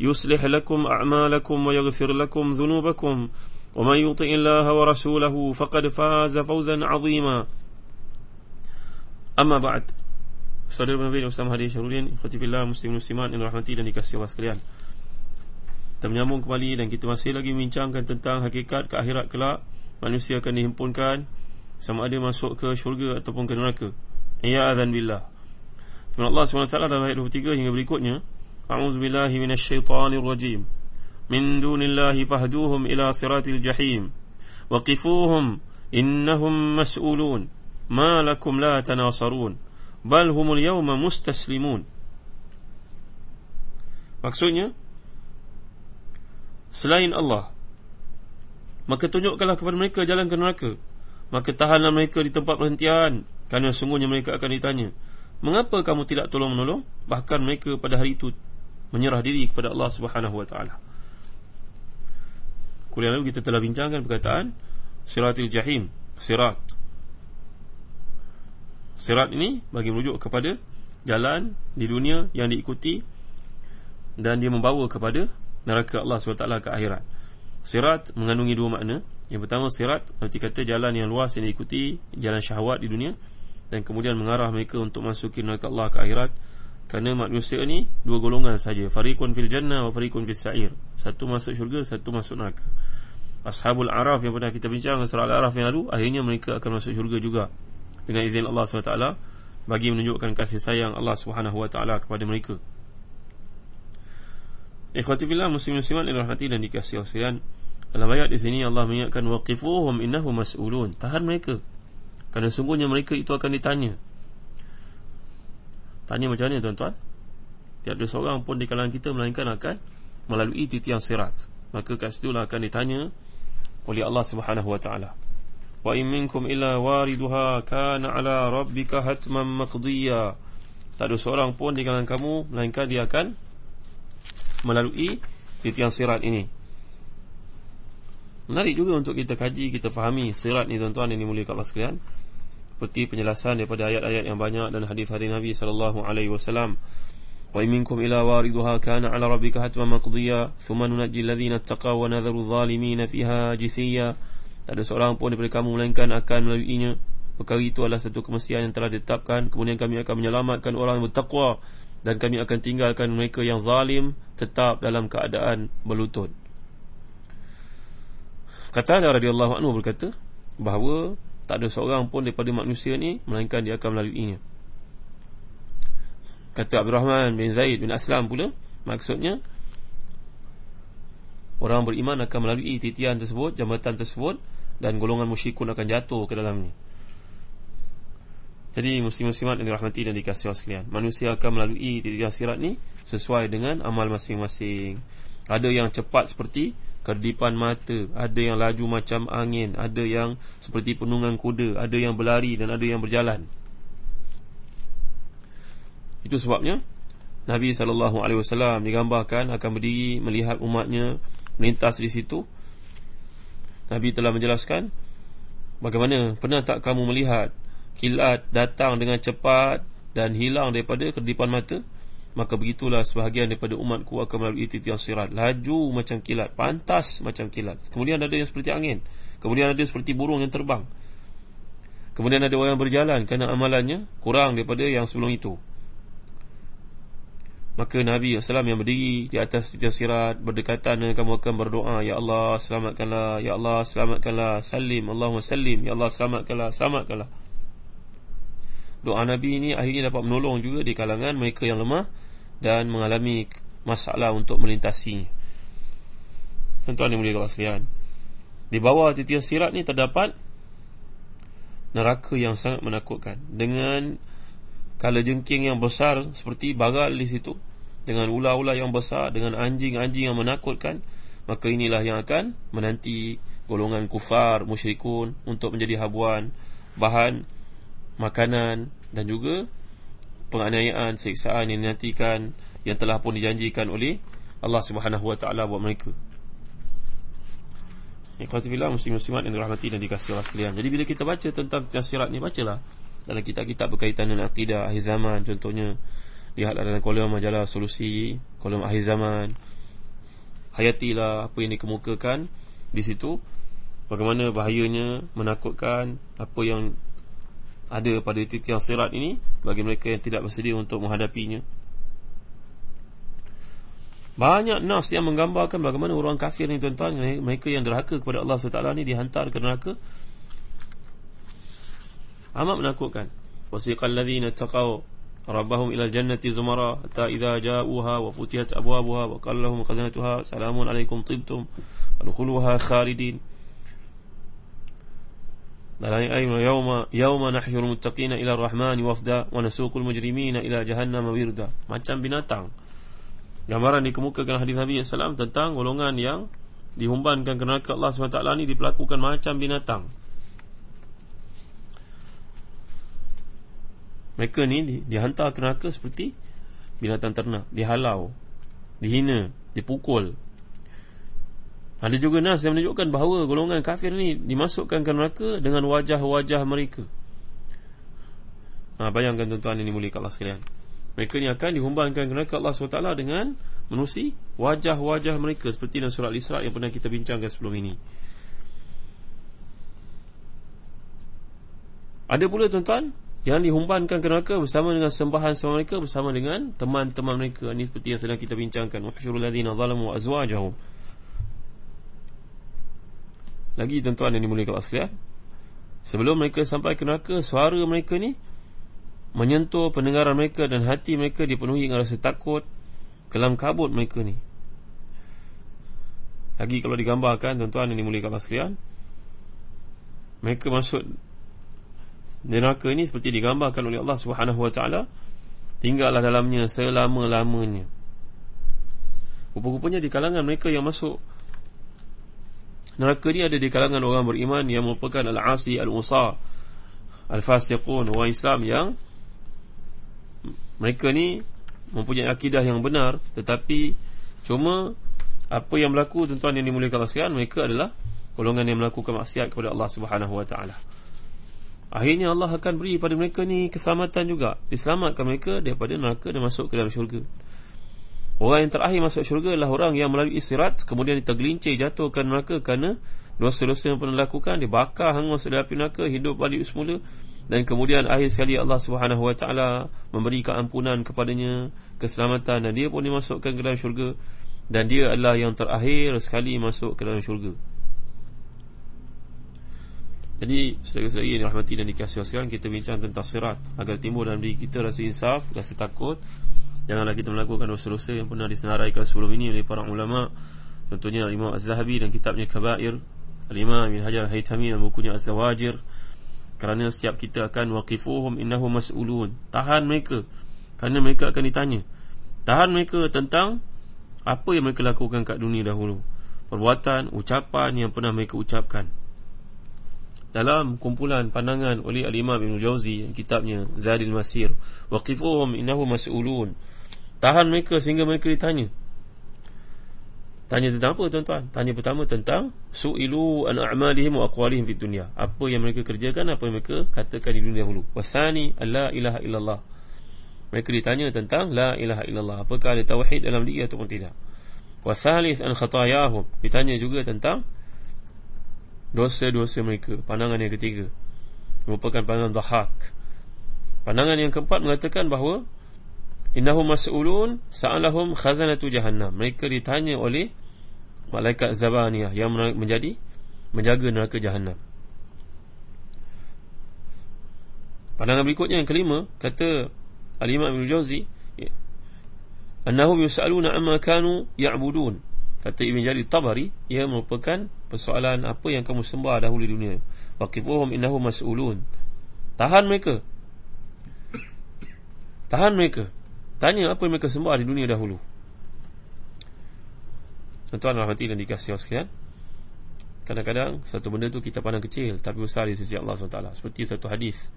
يصلح لكم أعمالكم ويغفر لكم ذنوبكم ومن يطع الله ورسوله فقد فاز فوزا عظيما أما بعد Saudara Nabi Ustaz Mahdi Syarudin Khatibullah Muslim Muslimat Yang rahmati dan dikasih Allah sekalian Kita menyambung kembali Dan kita masih lagi membincangkan Tentang hakikat ke akhirat kelak Manusia akan dihimpunkan Sama ada masuk ke syurga Ataupun ke neraka Ya azan billah Firman Allah SWT dalam ayat 23 hingga berikutnya أعوذ بالله من الشيطان الرجيم من دون الله فهدوهم إلى صراط الجحيم وقفوهم إنهم مسؤولون ما لكم لا تناصرون بل هم اليوم مستسلمون Maksudnya Selain Allah Maka tunjukkanlah kepada mereka jalan ke neraka Maka tahanlah mereka di tempat perhentian Kerana sungguhnya mereka akan ditanya Mengapa kamu tidak tolong menolong Bahkan mereka pada hari itu menyerah diri kepada Allah Subhanahu wa taala. Kuliah lalu kita telah bincangkan perkataan siratil jahim, sirat. Sirat ini bagi merujuk kepada jalan di dunia yang diikuti dan dia membawa kepada neraka Allah SWT ke akhirat. Sirat mengandungi dua makna. Yang pertama sirat arti kata jalan yang luas yang diikuti jalan syahwat di dunia dan kemudian mengarah mereka untuk masuki neraka Allah ke akhirat. Kerana manusia ni dua golongan saja, fariqun fil jannah wa fariqun fis sa'ir. Satu masuk syurga, satu masuk neraka. Ashabul Araf yang pernah kita bincang surah Al-Araf yang lalu, akhirnya mereka akan masuk syurga juga dengan izin Allah SWT bagi menunjukkan kasih sayang Allah taala kepada mereka. Ikhwati fillah muslimin muslimat yang rahmati dan dikasihi Allah Dalam ayat di sini Allah mengingatkan waqifuhum innahum mas'ulun. Tahan mereka. Kerana sungguhnya mereka itu akan ditanya. Tanya macam mana tuan-tuan? Tiada seorang pun di kalangan kita Melainkan akan melalui titian sirat. Maka kat situ akan ditanya Oleh Allah subhanahu wa ta'ala. Wa in minkum illa wariduha Kana ala rabbika hatman maqdiya. Tak ada seorang pun di kalangan kamu Melainkan dia akan Melalui titian sirat ini. Menarik juga untuk kita kaji Kita fahami sirat ni tuan-tuan Yang dimuliakan Allah sekalian seperti penjelasan daripada ayat-ayat yang banyak dan hadis-hadis Nabi sallallahu alaihi wasallam. Wa minkum ila wariduha kana ala rabbika hatman maqdiya thumma nunajji alladhina taqaw wa nadharu adh-dhalimin fiha jithiya. Tak ada seorang pun daripada kamu melainkan akan melaluinya. Perkara itu adalah satu kemestian yang telah ditetapkan. Kemudian kami akan menyelamatkan orang yang bertakwa dan kami akan tinggalkan mereka yang zalim tetap dalam keadaan berlutut. Kata ada radhiyallahu anhu berkata bahawa tak ada seorang pun daripada manusia ni Melainkan dia akan melaluinya. Kata Abdul Rahman bin Zaid bin Aslam pula Maksudnya Orang beriman akan melalui titian tersebut Jambatan tersebut Dan golongan musyrikun akan jatuh ke dalamnya Jadi muslim-muslimat yang dirahmati dan dikasih Allah sekalian Manusia akan melalui titian sirat ni Sesuai dengan amal masing-masing. Ada yang cepat seperti kedipan mata, ada yang laju macam angin, ada yang seperti penungan kuda, ada yang berlari dan ada yang berjalan. Itu sebabnya Nabi wasallam digambarkan akan berdiri melihat umatnya melintas di situ. Nabi telah menjelaskan bagaimana pernah tak kamu melihat kilat datang dengan cepat dan hilang daripada kedipan mata? Maka begitulah sebahagian daripada umatku akan melalui titian sirat. Laju macam kilat, pantas macam kilat. Kemudian ada yang seperti angin. Kemudian ada seperti burung yang terbang. Kemudian ada orang yang berjalan Kerana amalannya kurang daripada yang sebelum itu. Maka Nabi SAW yang berdiri di atas tiga sirat Berdekatan dengan kamu akan berdoa Ya Allah selamatkanlah Ya Allah selamatkanlah Salim Allahumma salim Ya Allah selamatkanlah Selamatkanlah Doa Nabi ini akhirnya dapat menolong juga Di kalangan mereka yang lemah Dan mengalami masalah untuk melintasi. Tuan-tuan yang mulia sekalian Di bawah tiga sirat ni terdapat Neraka yang sangat menakutkan. Dengan Kala jengking yang besar seperti bagal di situ dengan ular-ular yang besar dengan anjing-anjing yang menakutkan maka inilah yang akan menanti golongan kufar musyrikun untuk menjadi habuan bahan makanan dan juga penganiayaan siksaan yang dinantikan yang telah pun dijanjikan oleh Allah Subhanahu wa taala buat mereka. Ikhwati fillah muslim-muslimat yang dirahmati dan dikasihi Allah sekalian. Jadi bila kita baca tentang tafsirat ni bacalah. Dalam kitab-kitab berkaitan dengan akidah akhir zaman contohnya lihatlah dalam kolom majalah solusi kolom akhir zaman. Hayatilah apa yang dikemukakan di situ. Bagaimana bahayanya menakutkan apa yang ada pada titik yang sirat ini bagi mereka yang tidak bersedia untuk menghadapinya. Banyak nas yang menggambarkan bagaimana orang kafir ni tuan-tuan mereka yang derhaka kepada Allah SWT ni dihantar ke neraka. Amat menakutkan. Wasiqal ladzina taqaw rabbahum ila jannati zumara hatta idza ja'uha wa futihat abwabuha wa qala lahum khazanatuha. Salamun alaykum tibtum adkhuluha khalidin dalam ayat yauma yauma nahsyurul muttaqina ila ar-rahmani wafda wa nasuqul mujrimina ila jahannam wirda. Macam binatang. Gambaran dikemukakan hadis Nabi sallallahu tentang golongan yang dihumbankan ke neraka Allah SWT ni diperlakukan macam binatang. Mereka ni di, dihantar ke neraka seperti binatang ternak, dihalau, dihina, dipukul. Ada juga nas yang menunjukkan bahawa golongan kafir ni dimasukkan ke neraka dengan wajah-wajah mereka. Ha, bayangkan tuan-tuan ini mulia Allah sekalian. Mereka ni akan dihumbankan ke neraka Allah SWT dengan menusi wajah-wajah mereka seperti dalam surah Al-Isra' yang pernah kita bincangkan sebelum ini. Ada pula tuan-tuan yang dihumbankan ke neraka bersama dengan sembahan semua mereka bersama dengan teman-teman mereka ini seperti yang sedang kita bincangkan wahsyurul ladzina zalamu azwajahum lagi tuan-tuan yang dimulai kelas sekalian sebelum mereka sampai ke neraka suara mereka ni menyentuh pendengaran mereka dan hati mereka dipenuhi dengan rasa takut kelam kabut mereka ni lagi kalau digambarkan tuan-tuan yang dimulai kelas sekalian mereka masuk neraka ini seperti digambarkan oleh Allah Subhanahu wa taala tinggallah dalamnya selama-lamanya. Rupa-rupanya di kalangan mereka yang masuk neraka ini ada di kalangan orang beriman yang merupakan al-asi al-usa al-fasiqun wa Islam yang mereka ni mempunyai akidah yang benar tetapi cuma apa yang berlaku tuan-tuan yang dimuliakan Allah sekalian mereka adalah golongan yang melakukan maksiat kepada Allah Subhanahu wa taala. Akhirnya Allah akan beri pada mereka ni keselamatan juga Diselamatkan mereka daripada neraka dan masuk ke dalam syurga Orang yang terakhir masuk syurga adalah orang yang melalui istirahat Kemudian tergelincir jatuh ke neraka Kerana dosa-dosa yang pernah lakukan Dibakar hangus dari api neraka Hidup balik semula. Dan kemudian akhir sekali Allah SWT Memberi keampunan kepadanya Keselamatan. Dan dia pun dimasukkan ke dalam syurga. Dan dia adalah yang terakhir sekali masuk ke dalam syurga. Jadi saudara-saudara yang dirahmati dan dikasihi kita bincang tentang sirat. Agar timbul dalam diri kita rasa insaf, rasa takut. Janganlah kita melakukan dosa-dosa yang pernah disenaraikan sebelum ini oleh para ulama. Contohnya Imam Az-Zahabi dan kitabnya Kabair, Al-Imam Ibn Hajar Al-Haytami dan bukunya Az-Zawajir. Kerana setiap kita akan waqifuhum innahu mas'ulun. Tahan mereka kerana mereka akan ditanya. Tahan mereka tentang apa yang mereka lakukan kat dunia dahulu. Perbuatan, ucapan yang pernah mereka ucapkan dalam kumpulan pandangan oleh Al-Imam Ibn Jauzi kitabnya Zadil Masir waqifuhum innahu mas'ulun tahan mereka sehingga mereka ditanya. Tanya tentang apa tuan-tuan? Tanya pertama tentang su'ilu an a'malihim wa aqwalihim fid dunya. Apa yang mereka kerjakan apa yang mereka katakan di dunia dahulu. Wasani alla ilaha illallah. Mereka ditanya tentang la ilaha illallah. Apakah ada tauhid dalam diri ataupun tidak? Wasalis an khatayahum. Ditanya juga tentang dosa-dosa mereka. Pandangan yang ketiga. Merupakan pandangan dahak Pandangan yang keempat mengatakan bahawa innahum mas'ulun sa'alahum khazanatu jahannam. Mereka ditanya oleh malaikat zabaniyah yang menjadi menjaga neraka jahannam. Pandangan berikutnya yang kelima kata al-imam ibn jauzi ya, annahum yus'aluna amma kanu ya'budun. Kata ibn jari tabari ia merupakan persoalan apa yang kamu sembah dahulu di dunia. Waqifuhum innahum mas'ulun. Tahan mereka. Tahan mereka Tanya apa yang mereka sembah di dunia dahulu. Tuan-tuan rahmati dan dikasih sekalian. Kadang-kadang satu benda tu kita pandang kecil Tapi besar di sisi Allah SWT. Seperti satu hadis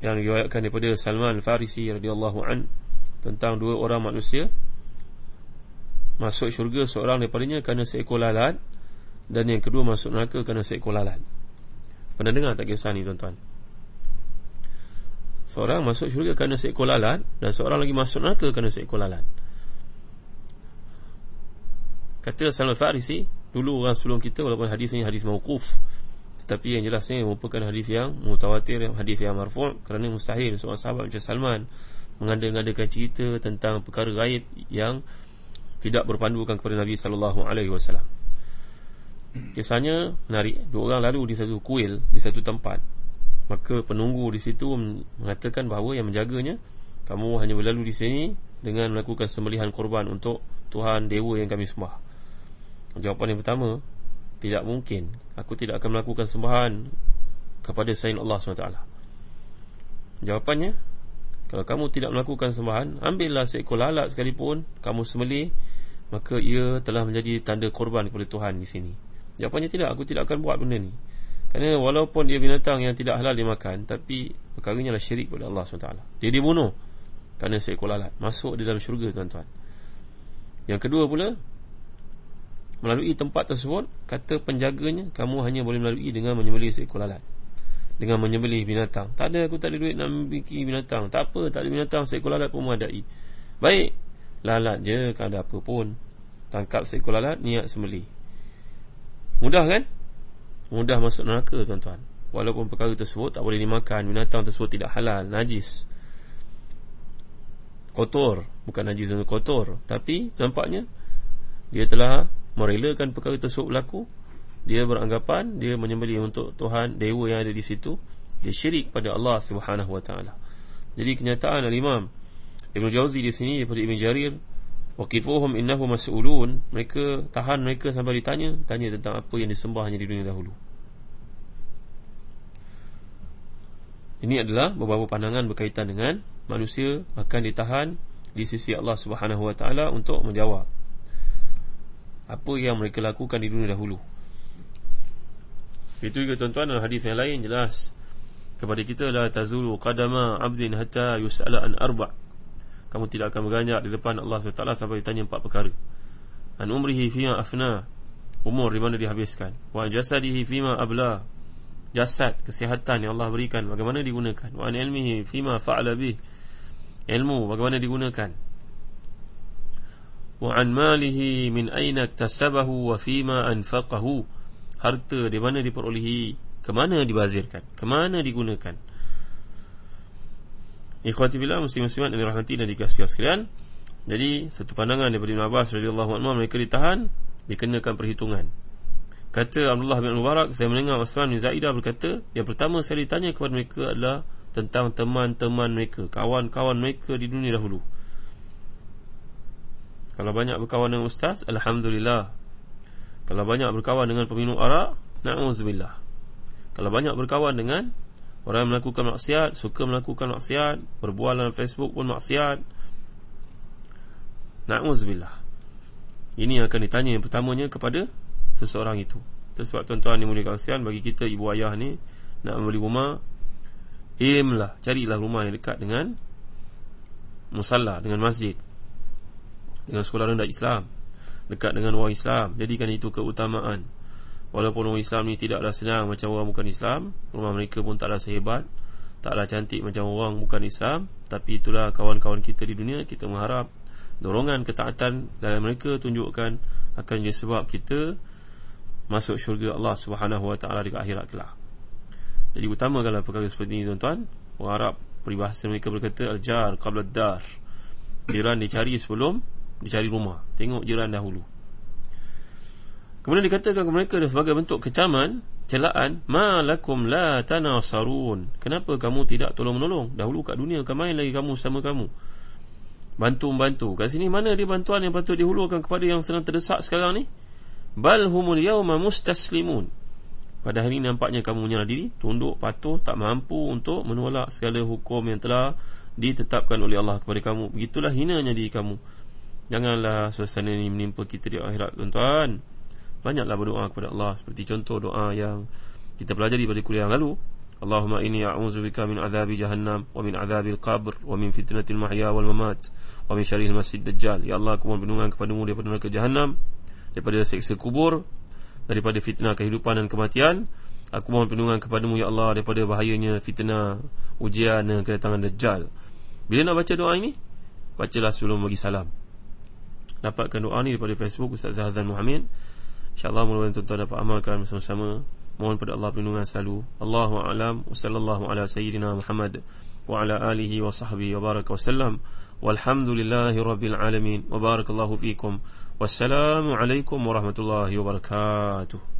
Yang diriwayatkan daripada Salman Farisi radhiyallahu an Tentang dua orang manusia Masuk syurga seorang daripadanya Kerana seekor lalat Dan yang kedua masuk neraka kerana seekor lalat. Pernah dengar tak kisah ni tuan-tuan Seorang masuk syurga kerana seekor lalat Dan seorang lagi masuk neraka kerana seekor lalat. Kata Salman Farisi Dulu orang sebelum kita walaupun hadis ini hadis mawkuf Tetapi yang jelasnya merupakan hadis yang mutawatir Hadis yang marfu' kerana mustahil. Seorang sahabat macam Salman Mengandang-ngadakan cerita tentang perkara gaib Yang tidak berpandukan kepada Nabi SAW Kisahnya menarik. Dua orang lalu di satu kuil Di satu tempat Maka penunggu di situ mengatakan bahawa yang menjaganya Kamu hanya berlalu di sini Dengan melakukan sembelihan korban untuk Tuhan Dewa yang kami sembah. Jawapan yang pertama Tidak mungkin. Aku tidak akan melakukan sembahan Kepada Sayyid Allah SWT. Jawapannya Kalau kamu tidak melakukan sembahan Ambillah seekor lalat sekalipun Kamu sembelih Maka ia telah menjadi tanda korban kepada Tuhan di sini. Jawapannya tidak Aku tidak akan buat benda ni kerana walaupun dia binatang yang tidak halal dimakan Tapi perkaranya adalah syirik kepada Allah SWT. Dia dibunuh Kerana seekor lalat. Masuk di dalam syurga tuan-tuan. Yang kedua pula Melalui tempat tersebut Kata penjaganya Kamu hanya boleh melalui dengan menyembelih seekor lalat. Dengan menyembelih binatang. Tak ada aku tak ada duit nak memiliki binatang. Tak apa tak ada binatang seekor lalat pun menghadai Baik Lalat je kan ada apa pun. Tangkap seekor lalat Niat sembelih. Mudah kan? Mudah masuk neraka tuan-tuan. Walaupun perkara tersebut tak boleh dimakan binatang tersebut tidak halal najis. Kotor bukan najis dan kotor. Tapi nampaknya dia telah merelakan perkara tersebut berlaku. Dia beranggapan dia menyembelih untuk Tuhan dewa yang ada di situ. Dia syirik pada Allah Subhanahu wa taala. Jadi kenyataan al-imam Ibn Jauzi di sini daripada Ibn Jarir Waqifuhum innahu mas'ulun. Mereka tahan mereka sampai ditanya Tanya tentang apa yang disembahnya di dunia dahulu. Ini adalah beberapa pandangan berkaitan dengan Manusia akan ditahan Di sisi Allah ta'ala Untuk menjawab Apa yang mereka lakukan di dunia dahulu. Itu juga tuan-tuan hadis yang lain jelas Kepada kita adalah Tazulu qadama abdin hatta yus'ala an arba' kamu tidak akan berganjak di depan Allah SWT sampai ditanya empat perkara. An umrihi fima afna. Umur di mana dihabiskan wa jasadihi fima abla. Jasad kesihatan yang Allah berikan bagaimana digunakan. Wa ilmihi fima fa'ala bih. Ilmu bagaimana digunakan. Wa an malihi min aina iktasabahu wa fima anfaqahu. Harta di mana diperolehi ke mana dibazirkan ke mana digunakan Ikhwati billah muslim-muslimat yang dirahmati dan dikasihi sekalian. Jadi satu pandangan daripada Ibn Abbas radhiyallahu anhu mereka ditahan dikenakan perhitungan. Kata Abdullah bin Mubarak saya mendengar Osman bin Zaidah berkata yang pertama saya ditanya kepada mereka adalah tentang teman-teman mereka, kawan-kawan mereka di dunia dahulu. Kalau banyak berkawan dengan ustaz, alhamdulillah. Kalau banyak berkawan dengan peminum arak, na'udzubillah. Kalau banyak berkawan dengan Orang yang melakukan maksiat Suka melakukan maksiat Berbual dalam Facebook pun maksiat. Na'udzubillah. Ini akan ditanya yang pertamanya kepada Seseorang itu. Itu sebab tuan-tuan yang mulia kasihan Bagi kita ibu ayah ni Nak membeli rumah Aimlah Carilah rumah yang dekat dengan Musalla Dengan masjid Dengan sekolah rendah Islam Dekat dengan orang Islam. Jadikan itu keutamaan Walaupun orang Islam ni tidaklah senang macam orang bukan Islam Rumah mereka pun taklah sehebat Taklah cantik macam orang bukan Islam. Tapi itulah kawan-kawan kita di dunia Kita mengharap dorongan ketaatan dalam mereka tunjukkan Akan jadi sebab kita Masuk syurga Allah ta'ala di akhirat kelak. Jadi utamakanlah perkara seperti ini tuan-tuan. Mengharap peribahasa mereka berkata Al-jar qabla dar Jiran dicari sebelum Dicari rumah. Tengok jiran dahulu Kemudian dikatakan kepada mereka Sebagai bentuk kecaman Celaan Ma lakum la tanasarun. Kenapa kamu tidak tolong-menolong? Dahulu kat dunia Kemain lagi kamu sama kamu. Bantu-bantu. Kat sini mana dia bantuan Yang patut dihulurkan kepada Yang sedang terdesak sekarang ni? Bal humul yawma mustaslimun. Pada hari ini nampaknya kamu menyerah diri Tunduk, patuh, tak mampu untuk menolak segala hukum yang telah ditetapkan oleh Allah kepada kamu. Begitulah hinanya diri kamu. Janganlah suasana ini menimpa kita di akhirat tuan-tuan Banyaklah berdoa kepada Allah. Seperti contoh doa yang kita pelajari pada kuliah yang lalu. Allahumma inni a'udzubika min azabi jahannam Wa min azabil qabr Wa min fitnatil mahya wal mamat Wa min syarihil masjid dajjal. Ya Allah aku mohon perlindungan kepadamu daripada neraka jahannam Daripada seksa kubur daripada fitnah kehidupan dan kematian. Aku mohon perlindungan kepadamu ya Allah daripada bahayanya fitnah ujian dan kedatangan dajjal. Bila nak baca doa ini? Bacalah sebelum bagi salam. Dapatkan doa ni daripada Facebook Ustaz Zahazan Muhammad insyaallah mudah-mudahan tuan-tuan dapat amalkan bersama-sama mohon pada Allah perlindungan selalu. Allahu a'lam. Wa sallallahu ala sayyidina Muhammad wa ala alihi wa sahbihi wa baraka wa sallam. Walhamdulillahi rabbil alamin. Wa barakallahu fikum. Wassalamualaikum warahmatullahi wabarakatuh